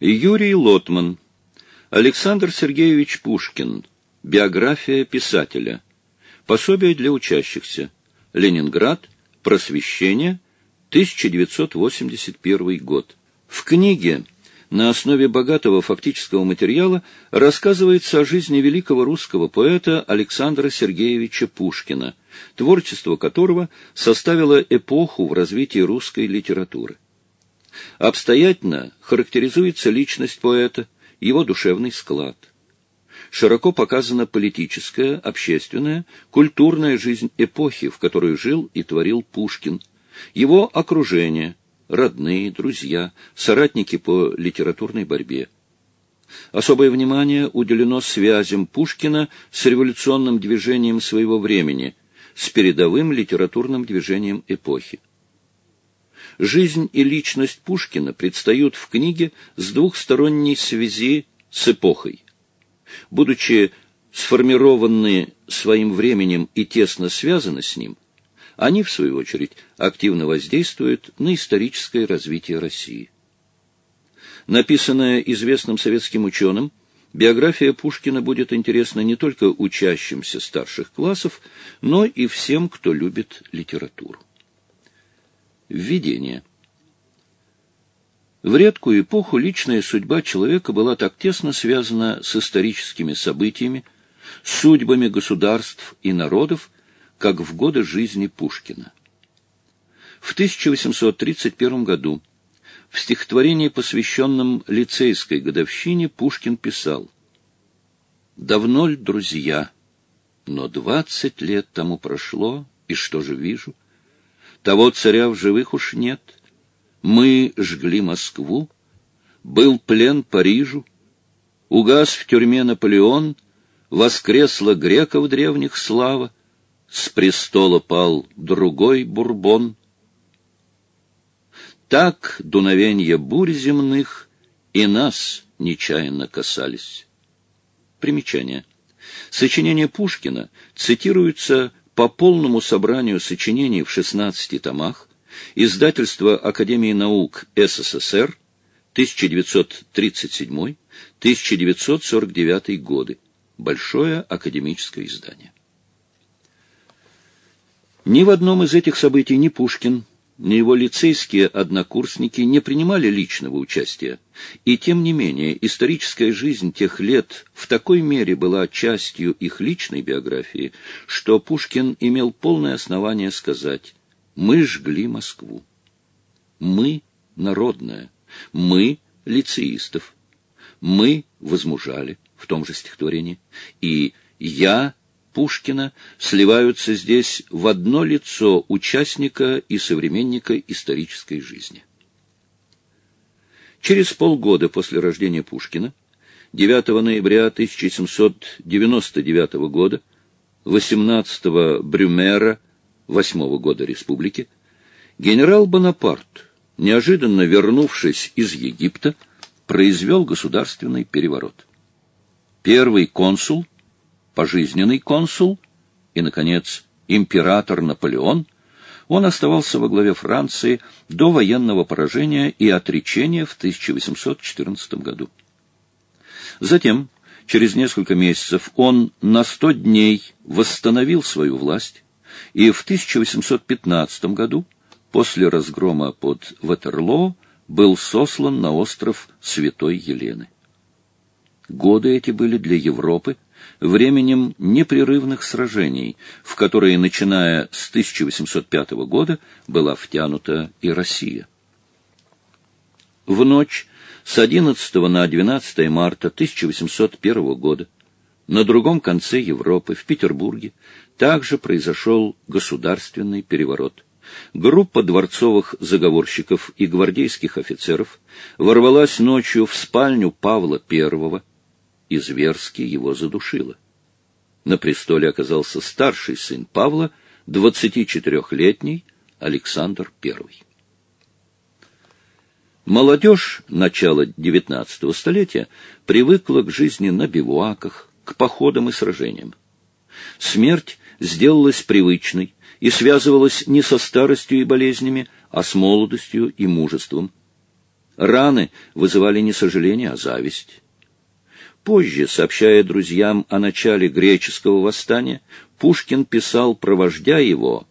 Юрий Лотман. Александр Сергеевич Пушкин. Биография писателя. Пособие для учащихся. Ленинград. Просвещение. 1981 год. В книге на основе богатого фактического материала рассказывается о жизни великого русского поэта Александра Сергеевича Пушкина, творчество которого составило эпоху в развитии русской литературы. Обстоятельно характеризуется личность поэта, его душевный склад. Широко показана политическая, общественная, культурная жизнь эпохи, в которой жил и творил Пушкин, его окружение, родные, друзья, соратники по литературной борьбе. Особое внимание уделено связям Пушкина с революционным движением своего времени, с передовым литературным движением эпохи. Жизнь и личность Пушкина предстают в книге с двухсторонней связи с эпохой. Будучи сформированы своим временем и тесно связаны с ним, они, в свою очередь, активно воздействуют на историческое развитие России. Написанная известным советским ученым, биография Пушкина будет интересна не только учащимся старших классов, но и всем, кто любит литературу. Введение. В редкую эпоху личная судьба человека была так тесно связана с историческими событиями, судьбами государств и народов, как в годы жизни Пушкина. В 1831 году в стихотворении, посвященном лицейской годовщине, Пушкин писал «Давно ль, друзья, но двадцать лет тому прошло, и что же вижу? Того царя в живых уж нет. Мы жгли Москву, был плен Парижу, угас в тюрьме Наполеон, воскресла греков древних слава, с престола пал другой бурбон. Так дуновенья бурь земных и нас нечаянно касались. Примечание. Сочинения Пушкина цитируются по полному собранию сочинений в 16 томах, издательство Академии наук СССР, 1937-1949 годы, большое академическое издание. Ни в одном из этих событий ни Пушкин, ни его лицейские однокурсники не принимали личного участия, и тем не менее историческая жизнь тех лет в такой мере была частью их личной биографии, что Пушкин имел полное основание сказать «Мы жгли Москву». Мы — народное, мы — лицеистов, мы возмужали в том же стихотворении, и я — Пушкина сливаются здесь в одно лицо участника и современника исторической жизни. Через полгода после рождения Пушкина, 9 ноября 1799 года, 18 Брюмера, 8 года республики, генерал Бонапарт, неожиданно вернувшись из Египта, произвел государственный переворот. Первый консул – пожизненный консул и, наконец, император Наполеон, он оставался во главе Франции до военного поражения и отречения в 1814 году. Затем, через несколько месяцев, он на сто дней восстановил свою власть, и в 1815 году, после разгрома под Ватерлоо, был сослан на остров Святой Елены. Годы эти были для Европы временем непрерывных сражений, в которые, начиная с 1805 года, была втянута и Россия. В ночь с 11 на 12 марта 1801 года на другом конце Европы, в Петербурге, также произошел государственный переворот. Группа дворцовых заговорщиков и гвардейских офицеров ворвалась ночью в спальню Павла I, и зверски его задушила. На престоле оказался старший сын Павла, 24-летний Александр I. Молодежь начала XIX столетия привыкла к жизни на бивуаках, к походам и сражениям. Смерть сделалась привычной и связывалась не со старостью и болезнями, а с молодостью и мужеством. Раны вызывали не сожаление, а зависть. Позже, сообщая друзьям о начале греческого восстания, Пушкин писал про вождя его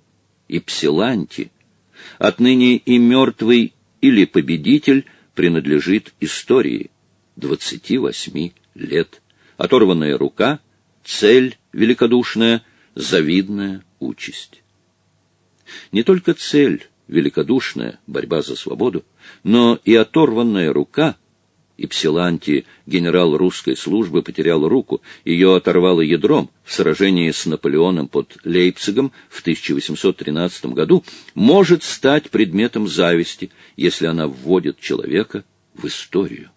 и Псиланти. Отныне и мертвый или победитель принадлежит истории. Двадцати восьми лет. Оторванная рука, цель великодушная, завидная участь. Не только цель великодушная, борьба за свободу, но и оторванная рука — и Псиланти, генерал русской службы, потерял руку, ее оторвало ядром в сражении с Наполеоном под Лейпцигом в 1813 году, может стать предметом зависти, если она вводит человека в историю.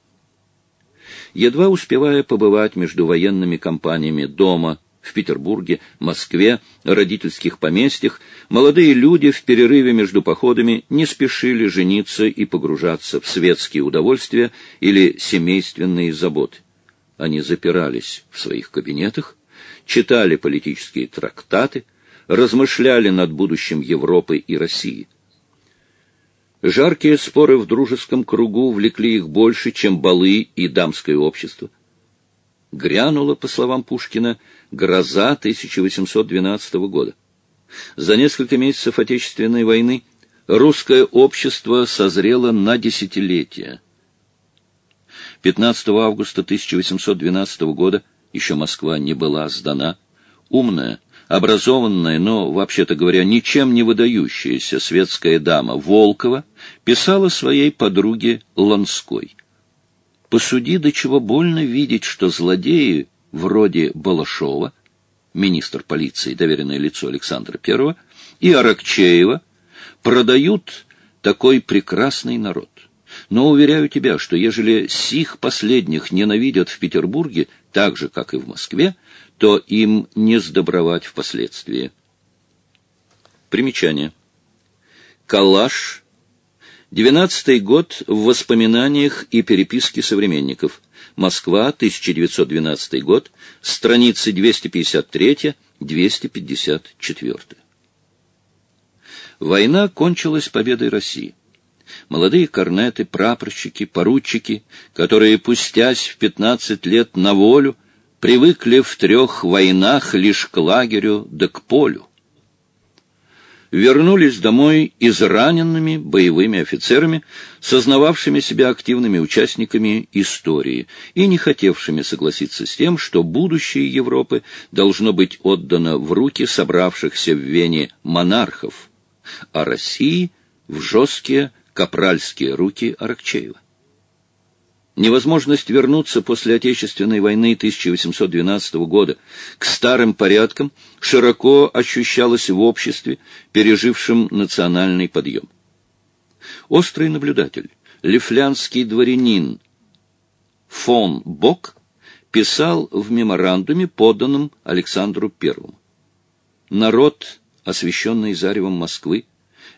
Едва успевая побывать между военными компаниями дома в Петербурге, Москве, родительских поместьях, молодые люди в перерыве между походами не спешили жениться и погружаться в светские удовольствия или семейственные заботы. Они запирались в своих кабинетах, читали политические трактаты, размышляли над будущим Европы и России. Жаркие споры в дружеском кругу влекли их больше, чем балы и дамское общество. Грянула, по словам Пушкина, гроза 1812 года. За несколько месяцев Отечественной войны русское общество созрело на десятилетия. 15 августа 1812 года еще Москва не была сдана. Умная, образованная, но, вообще-то говоря, ничем не выдающаяся светская дама Волкова писала своей подруге Ланской. «Посуди, до чего больно видеть, что злодеи вроде Балашова, министр полиции, доверенное лицо Александра I, и Аракчеева продают такой прекрасный народ. Но уверяю тебя, что ежели сих последних ненавидят в Петербурге так же, как и в Москве, то им не сдобровать впоследствии. Примечание. Калаш. Двенадцатый год в воспоминаниях и переписке современников. Москва, 1912 год, страницы 253-254. Война кончилась победой России. Молодые корнеты, прапорщики, поручики, которые, пустясь в 15 лет на волю, привыкли в трех войнах лишь к лагерю да к полю вернулись домой израненными боевыми офицерами, сознававшими себя активными участниками истории и не хотевшими согласиться с тем, что будущее Европы должно быть отдано в руки собравшихся в Вене монархов, а России — в жесткие капральские руки Аракчеева. Невозможность вернуться после Отечественной войны 1812 года к старым порядкам широко ощущалась в обществе, пережившем национальный подъем. Острый наблюдатель, лифлянский дворянин фон Бок писал в меморандуме, поданном Александру I. Народ, освященный заревом Москвы,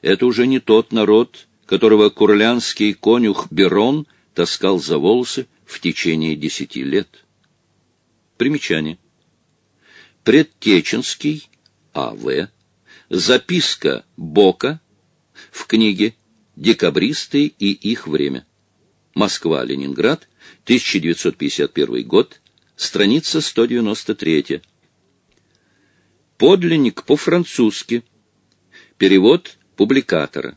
это уже не тот народ, которого курлянский конюх Берон – таскал за волосы в течение десяти лет. Примечание. Предтеченский А.В. Записка Бока в книге «Декабристы и их время». Москва-Ленинград, 1951 год, страница 193. Подлинник по-французски. Перевод публикатора.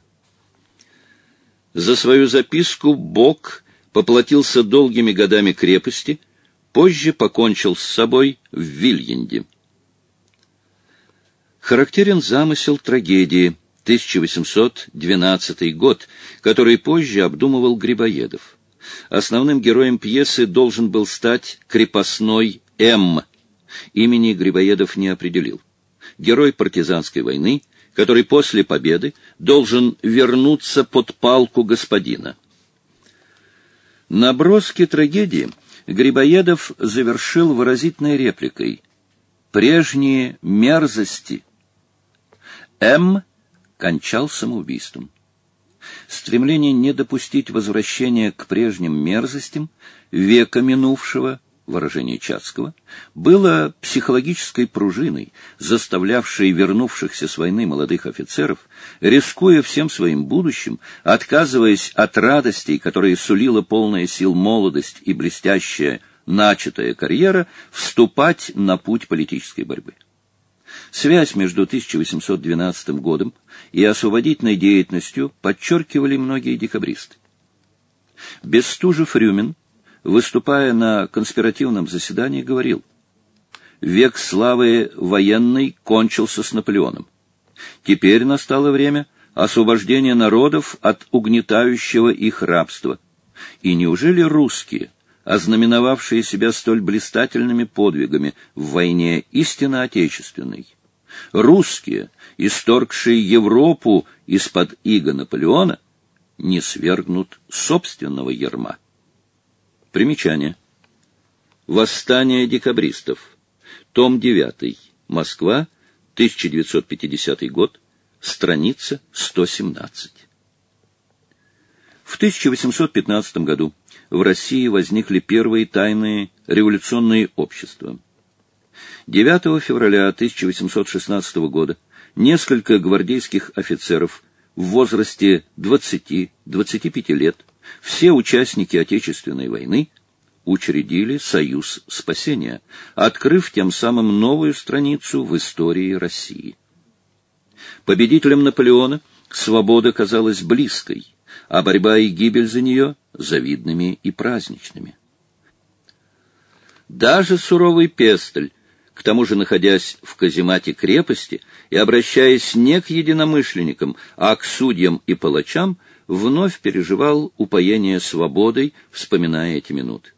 За свою записку Бок поплатился долгими годами крепости, позже покончил с собой в Вильянде. Характерен замысел трагедии 1812 год, который позже обдумывал Грибоедов. Основным героем пьесы должен был стать крепостной М. Имени Грибоедов не определил. Герой партизанской войны, который после победы должен вернуться под палку господина. Наброски трагедии Грибоедов завершил выразительной репликой «Прежние мерзости». М. кончал самоубийством. Стремление не допустить возвращения к прежним мерзостям века минувшего выражение Чацкого, было психологической пружиной, заставлявшей вернувшихся с войны молодых офицеров, рискуя всем своим будущим, отказываясь от радостей, которые сулила полная сил молодость и блестящая начатая карьера, вступать на путь политической борьбы. Связь между 1812 годом и освободительной деятельностью подчеркивали многие декабристы. Бестужев-Рюмин, выступая на конспиративном заседании, говорил, «Век славы военной кончился с Наполеоном. Теперь настало время освобождения народов от угнетающего их рабства. И неужели русские, ознаменовавшие себя столь блистательными подвигами в войне истинно отечественной, русские, исторгшие Европу из-под иго Наполеона, не свергнут собственного ерма. Примечание. Восстание декабристов. Том 9. Москва, 1950 год. Страница 117. В 1815 году в России возникли первые тайные революционные общества. 9 февраля 1816 года несколько гвардейских офицеров в возрасте 20-25 лет, все участники Отечественной войны, учредили Союз спасения, открыв тем самым новую страницу в истории России. Победителям Наполеона свобода казалась близкой, а борьба и гибель за нее — завидными и праздничными. Даже суровый Пестель к тому же находясь в каземате крепости и обращаясь не к единомышленникам, а к судьям и палачам, вновь переживал упоение свободой, вспоминая эти минуты.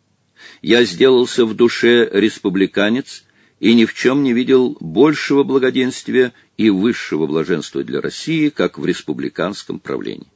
Я сделался в душе республиканец и ни в чем не видел большего благоденствия и высшего блаженства для России, как в республиканском правлении.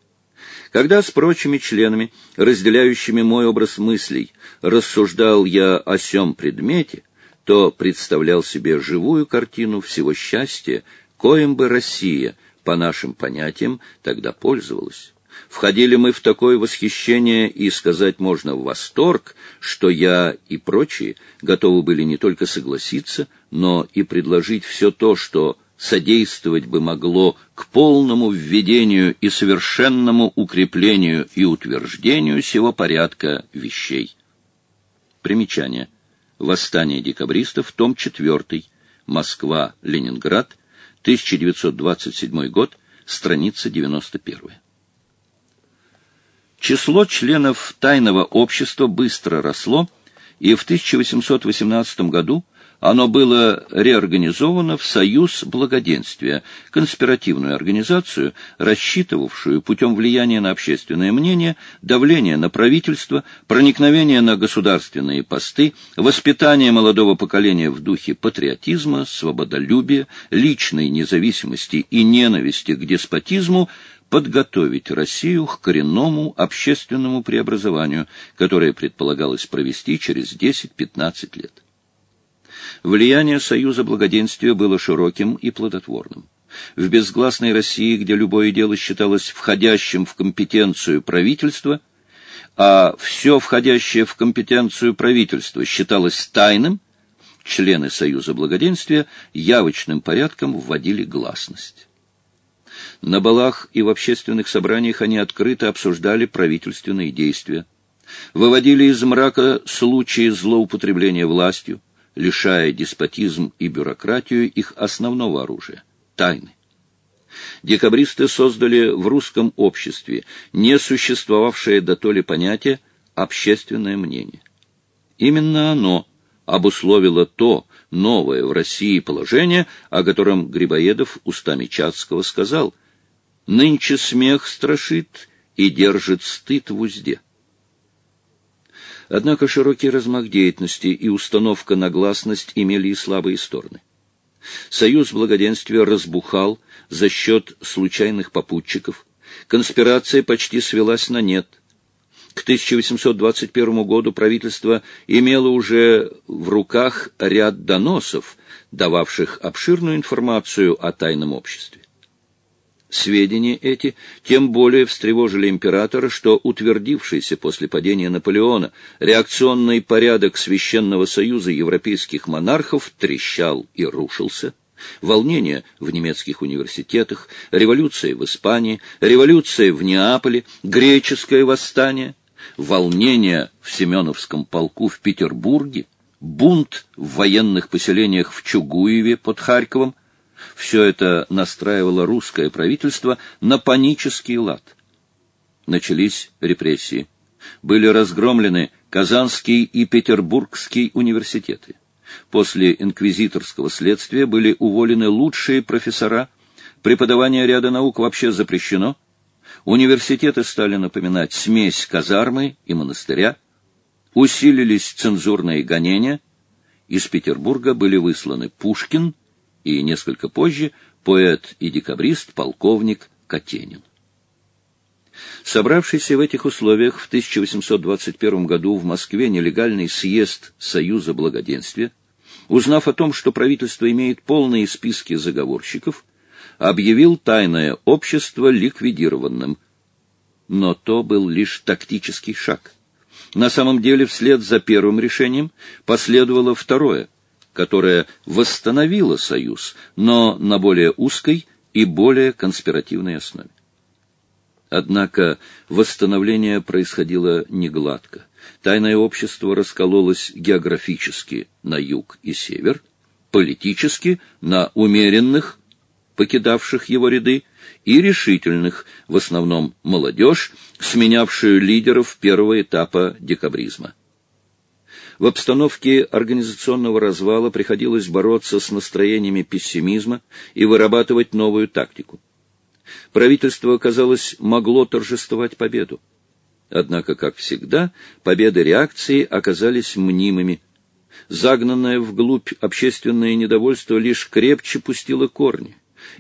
Когда с прочими членами, разделяющими мой образ мыслей, рассуждал я о сём предмете, то представлял себе живую картину всего счастья, коим бы Россия, по нашим понятиям, тогда пользовалась. Входили мы в такое восхищение и, сказать можно, в восторг, что я и прочие готовы были не только согласиться, но и предложить все то, что содействовать бы могло к полному введению и совершенному укреплению и утверждению сего порядка вещей. Примечание. Восстание декабристов, том 4, Москва, Ленинград, 1927 год, страница 91. Число членов тайного общества быстро росло, и в 1818 году оно было реорганизовано в Союз Благоденствия, конспиративную организацию, рассчитывавшую путем влияния на общественное мнение, давления на правительство, проникновения на государственные посты, воспитания молодого поколения в духе патриотизма, свободолюбия, личной независимости и ненависти к деспотизму, подготовить Россию к коренному общественному преобразованию, которое предполагалось провести через 10-15 лет. Влияние Союза Благоденствия было широким и плодотворным. В безгласной России, где любое дело считалось входящим в компетенцию правительства, а все входящее в компетенцию правительства считалось тайным, члены Союза Благоденствия явочным порядком вводили гласность. На балах и в общественных собраниях они открыто обсуждали правительственные действия, выводили из мрака случаи злоупотребления властью, лишая деспотизм и бюрократию их основного оружия — тайны. Декабристы создали в русском обществе не существовавшее до то ли понятие «общественное мнение». Именно оно обусловило то новое в России положение, о котором Грибоедов устами Чацкого сказал «Нынче смех страшит и держит стыд в узде». Однако широкий размах деятельности и установка на гласность имели и слабые стороны. Союз благоденствия разбухал за счет случайных попутчиков, конспирация почти свелась на нет. К 1821 году правительство имело уже в руках ряд доносов, дававших обширную информацию о тайном обществе. Сведения эти тем более встревожили императора, что утвердившийся после падения Наполеона реакционный порядок Священного Союза европейских монархов трещал и рушился. Волнения в немецких университетах, революция в Испании, революция в Неаполе, греческое восстание, волнения в Семеновском полку в Петербурге, бунт в военных поселениях в Чугуеве под Харьковом, все это настраивало русское правительство на панический лад. Начались репрессии. Были разгромлены Казанский и Петербургский университеты. После инквизиторского следствия были уволены лучшие профессора, преподавание ряда наук вообще запрещено, университеты стали напоминать смесь казармы и монастыря, усилились цензурные гонения, из Петербурга были высланы Пушкин и несколько позже поэт и декабрист полковник Катенин. Собравшийся в этих условиях в 1821 году в Москве нелегальный съезд Союза Благоденствия, узнав о том, что правительство имеет полные списки заговорщиков, объявил тайное общество ликвидированным. Но то был лишь тактический шаг. На самом деле, вслед за первым решением последовало второе — которая восстановила Союз, но на более узкой и более конспиративной основе. Однако восстановление происходило негладко. Тайное общество раскололось географически на юг и север, политически на умеренных, покидавших его ряды, и решительных, в основном молодежь, сменявшую лидеров первого этапа декабризма. В обстановке организационного развала приходилось бороться с настроениями пессимизма и вырабатывать новую тактику. Правительство, казалось, могло торжествовать победу. Однако, как всегда, победы реакции оказались мнимыми. Загнанное вглубь общественное недовольство лишь крепче пустило корни,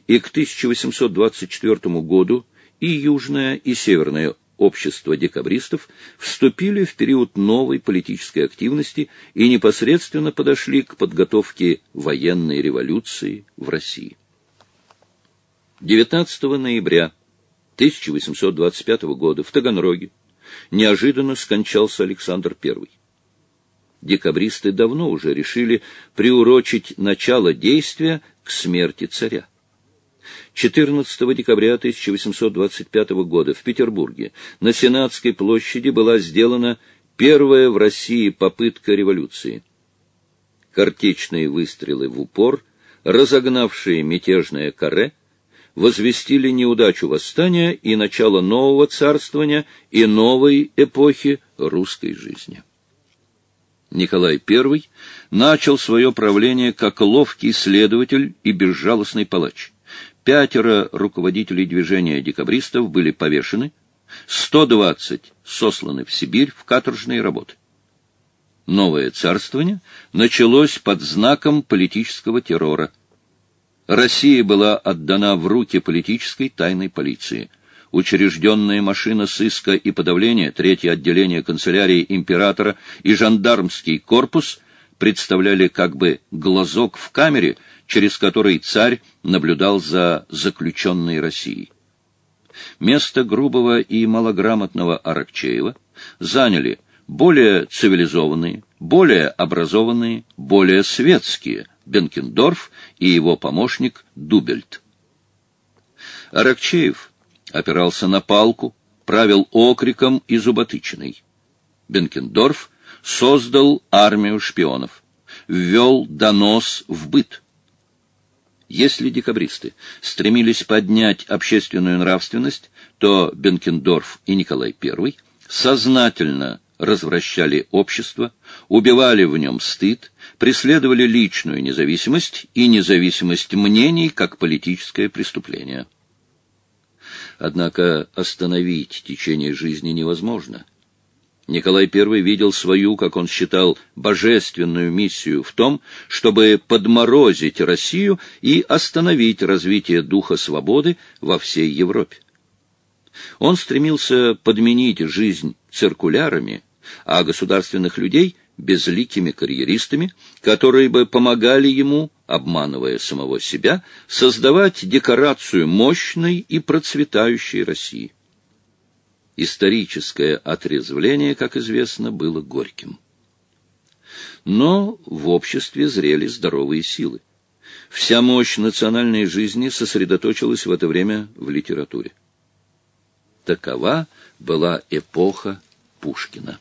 и к 1824 году и Южная, и Северная общества декабристов вступили в период новой политической активности и непосредственно подошли к подготовке военной революции в России. 19 ноября 1825 года в Таганроге неожиданно скончался Александр I. Декабристы давно уже решили приурочить начало действия к смерти царя. 14 декабря 1825 года в Петербурге на Сенатской площади была сделана первая в России попытка революции. Картечные выстрелы в упор, разогнавшие мятежное каре, возвестили неудачу восстания и начало нового царствования и новой эпохи русской жизни. Николай I начал свое правление как ловкий следователь и безжалостный палач. Пятеро руководителей движения декабристов были повешены, 120 сосланы в Сибирь в каторжные работы. Новое царствование началось под знаком политического террора. Россия была отдана в руки политической тайной полиции. Учрежденная машина сыска и подавления, третье отделение канцелярии императора и жандармский корпус представляли как бы глазок в камере – через который царь наблюдал за заключенной Россией. Место грубого и малограмотного Аракчеева заняли более цивилизованные, более образованные, более светские Бенкендорф и его помощник Дубельт. Аракчеев опирался на палку, правил окриком и зуботычиной. Бенкендорф создал армию шпионов, ввел донос в быт. Если декабристы стремились поднять общественную нравственность, то Бенкендорф и Николай I сознательно развращали общество, убивали в нем стыд, преследовали личную независимость и независимость мнений как политическое преступление. Однако остановить течение жизни невозможно – Николай I видел свою, как он считал, божественную миссию в том, чтобы подморозить Россию и остановить развитие духа свободы во всей Европе. Он стремился подменить жизнь циркулярами, а государственных людей — безликими карьеристами, которые бы помогали ему, обманывая самого себя, создавать декорацию мощной и процветающей России. Историческое отрезвление, как известно, было горьким. Но в обществе зрели здоровые силы. Вся мощь национальной жизни сосредоточилась в это время в литературе. Такова была эпоха Пушкина.